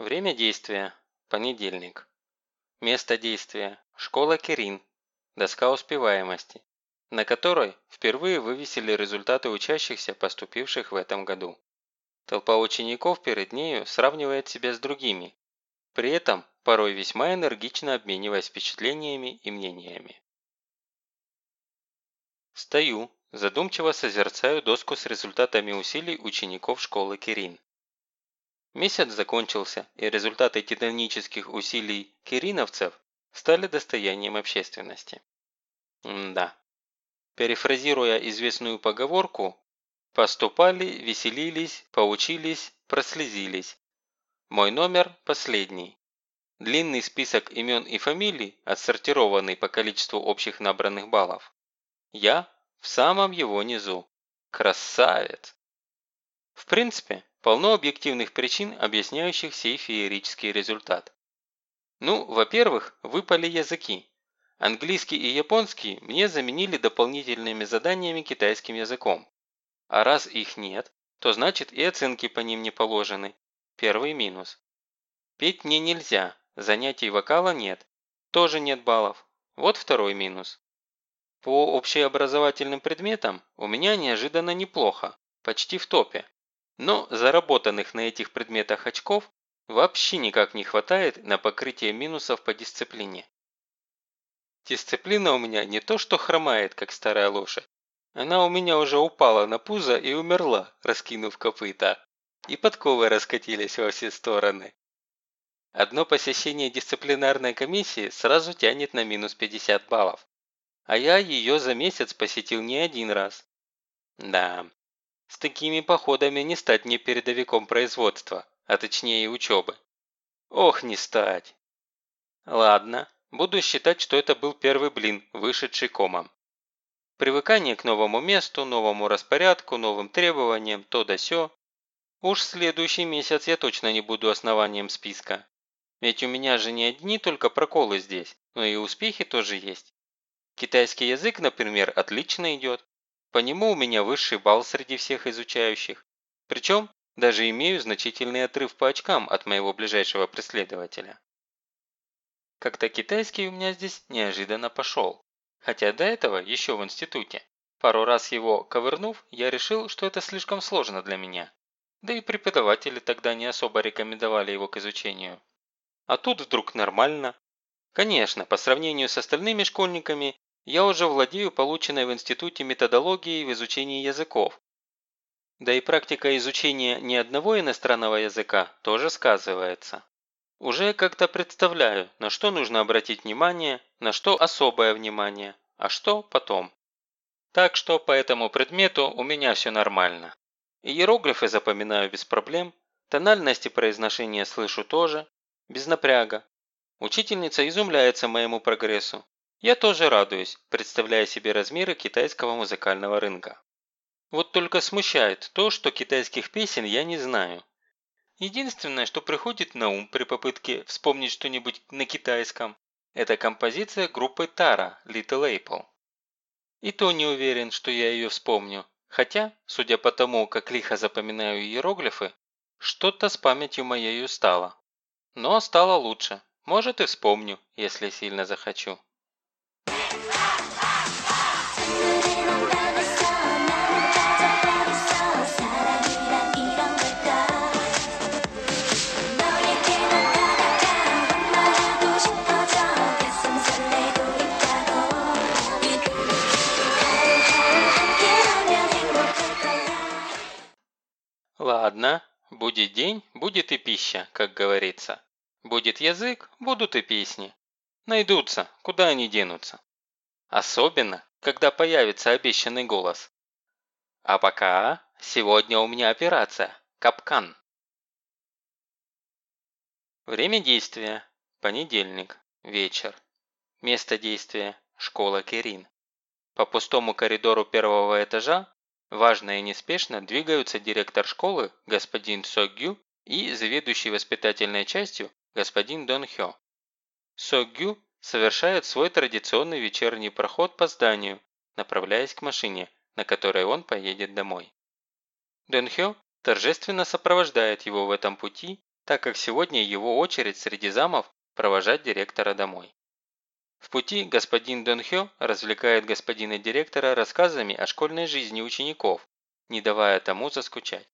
Время действия – понедельник. Место действия – школа Кирин, доска успеваемости, на которой впервые вывесили результаты учащихся, поступивших в этом году. Толпа учеников перед нею сравнивает себя с другими, при этом порой весьма энергично обмениваясь впечатлениями и мнениями. Стою, задумчиво созерцаю доску с результатами усилий учеников школы Кирин. Месяц закончился, и результаты титанических усилий кириновцев стали достоянием общественности. М да. Перефразируя известную поговорку, поступали, веселились, поучились, прослезились. Мой номер последний. Длинный список имен и фамилий, отсортированный по количеству общих набранных баллов. Я в самом его низу. Красавец! В принципе, полно объективных причин, объясняющих сей феерический результат. Ну, во-первых, выпали языки. Английский и японский мне заменили дополнительными заданиями китайским языком. А раз их нет, то значит и оценки по ним не положены. Первый минус. Петь мне нельзя, занятий вокала нет. Тоже нет баллов. Вот второй минус. По общеобразовательным предметам у меня неожиданно неплохо, почти в топе. Но заработанных на этих предметах очков вообще никак не хватает на покрытие минусов по дисциплине. Дисциплина у меня не то что хромает, как старая лошадь. Она у меня уже упала на пузо и умерла, раскинув копыта. И подковы раскатились во все стороны. Одно посещение дисциплинарной комиссии сразу тянет на минус 50 баллов а я ее за месяц посетил не один раз. Да, с такими походами не стать мне передовиком производства, а точнее учебы. Ох, не стать. Ладно, буду считать, что это был первый блин, вышедший комом. Привыкание к новому месту, новому распорядку, новым требованиям, то да сё. Уж следующий месяц я точно не буду основанием списка. Ведь у меня же не одни только проколы здесь, но и успехи тоже есть. Китайский язык, например, отлично идет. По нему у меня высший балл среди всех изучающих. Причем даже имею значительный отрыв по очкам от моего ближайшего преследователя. Как-то китайский у меня здесь неожиданно пошел. Хотя до этого, еще в институте, пару раз его ковырнув, я решил, что это слишком сложно для меня. Да и преподаватели тогда не особо рекомендовали его к изучению. А тут вдруг нормально. Конечно, по сравнению с остальными школьниками, я уже владею полученной в институте методологией в изучении языков. Да и практика изучения ни одного иностранного языка тоже сказывается. Уже как-то представляю, на что нужно обратить внимание, на что особое внимание, а что потом. Так что по этому предмету у меня все нормально. Иероглифы запоминаю без проблем, тональности произношения слышу тоже, без напряга. Учительница изумляется моему прогрессу, я тоже радуюсь, представляя себе размеры китайского музыкального рынка. Вот только смущает то, что китайских песен я не знаю. Единственное, что приходит на ум при попытке вспомнить что-нибудь на китайском, это композиция группы Тара Little Apple. И то не уверен, что я ее вспомню, хотя, судя по тому, как лихо запоминаю иероглифы, что-то с памятью моей стало. Но стало лучше, может и вспомню, если сильно захочу. Будет день, будет и пища, как говорится. Будет язык, будут и песни. Найдутся, куда они денутся. Особенно, когда появится обещанный голос. А пока сегодня у меня операция «Капкан». Время действия – понедельник, вечер. Место действия – школа Кирин. По пустому коридору первого этажа важно и неспешно двигаются директор школы господин Согю и заведующий воспитательной частью господин Дон Хё. Согю совершает свой традиционный вечерний проход по зданию, направляясь к машине, на которой он поедет домой. Дэн Хё торжественно сопровождает его в этом пути так как сегодня его очередь среди замов провожать директора домой. В пути господин Дон Хё развлекает господина директора рассказами о школьной жизни учеников, не давая тому заскучать.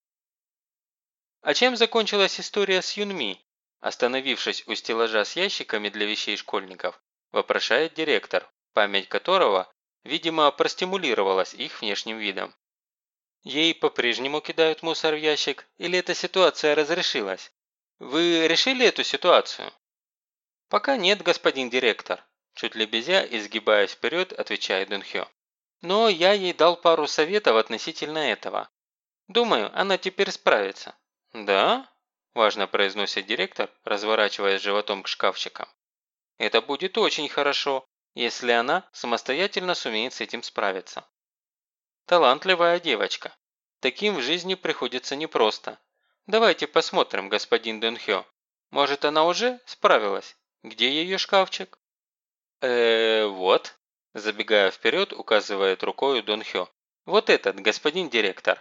А чем закончилась история с Юнми? Остановившись у стеллажа с ящиками для вещей школьников, вопрошает директор, память которого, видимо, простимулировалась их внешним видом. Ей по-прежнему кидают мусор в ящик, или эта ситуация разрешилась? Вы решили эту ситуацию? Пока нет, господин директор. Чуть лебезя, изгибаясь вперед, отвечает Дунхё. Но я ей дал пару советов относительно этого. Думаю, она теперь справится. Да? Важно произносит директор, разворачиваясь животом к шкафчикам. Это будет очень хорошо, если она самостоятельно сумеет с этим справиться. Талантливая девочка. Таким в жизни приходится непросто. Давайте посмотрим, господин Дунхё. Может, она уже справилась? Где ее шкафчик? Э вот. Забегая вперед, указывает рукой Дон Хё. Вот этот, господин директор.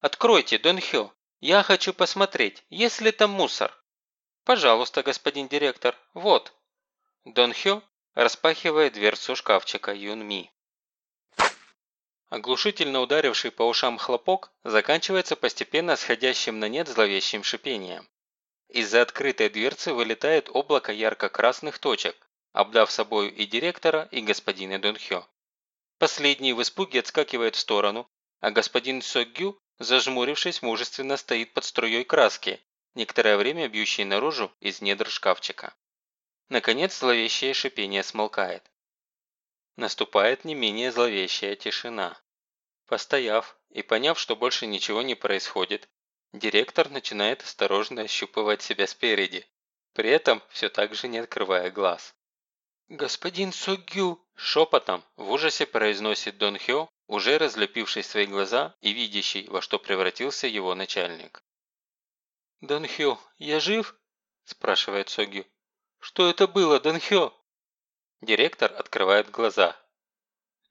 Откройте, Дон Хё. Я хочу посмотреть, есть ли там мусор. Пожалуйста, господин директор, вот. Дон Хё распахивает дверцу шкафчика Юн Ми. Оглушительно ударивший по ушам хлопок заканчивается постепенно сходящим на нет зловещим шипением. Из-за открытой дверцы вылетает облако ярко-красных точек, обдав собою и директора, и господина Дон Хё. Последний в испуге отскакивает в сторону, а господин Соггю Зажмурившись, мужественно стоит под струей краски, некоторое время бьющей наружу из недр шкафчика. Наконец зловещее шипение смолкает. Наступает не менее зловещая тишина. Постояв и поняв, что больше ничего не происходит, директор начинает осторожно ощупывать себя спереди, при этом все так же не открывая глаз. «Господин Сугю!» – шепотом в ужасе произносит Дон Хё, уже разлепивший свои глаза и видящий, во что превратился его начальник. «Дон Хё, я жив?» – спрашивает Согю. «Что это было, Дон Хё?» Директор открывает глаза.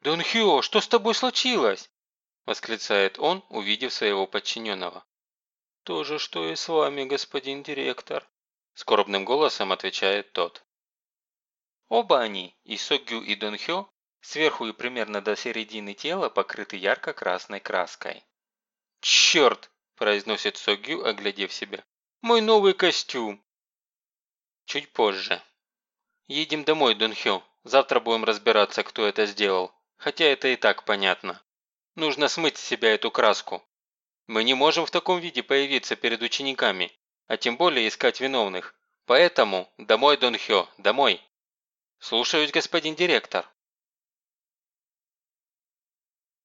«Дон Хё, что с тобой случилось?» – восклицает он, увидев своего подчиненного. «То же, что и с вами, господин директор», – скорбным голосом отвечает тот. Оба они, и Согю, и Дон Хё, Сверху и примерно до середины тела покрыты ярко-красной краской. «Черт!» – произносит Согю, оглядев себя. «Мой новый костюм!» Чуть позже. «Едем домой, Дунхё. Завтра будем разбираться, кто это сделал. Хотя это и так понятно. Нужно смыть с себя эту краску. Мы не можем в таком виде появиться перед учениками, а тем более искать виновных. Поэтому домой, Дунхё, домой!» «Слушаюсь, господин директор».